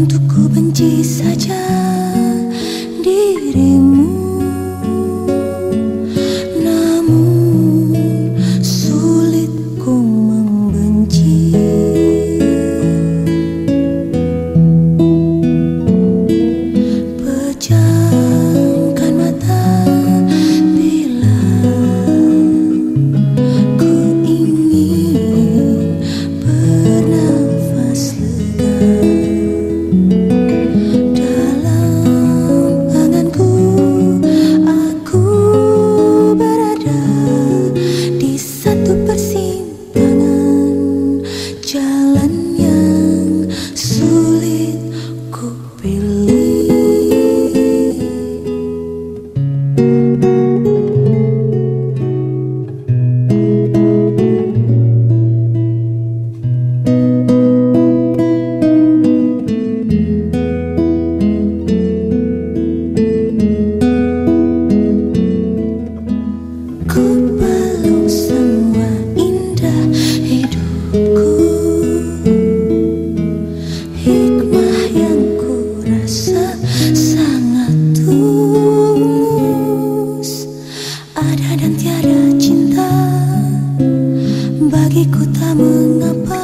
Untuk ku benci saja Jalan Bagiku tak mengapa.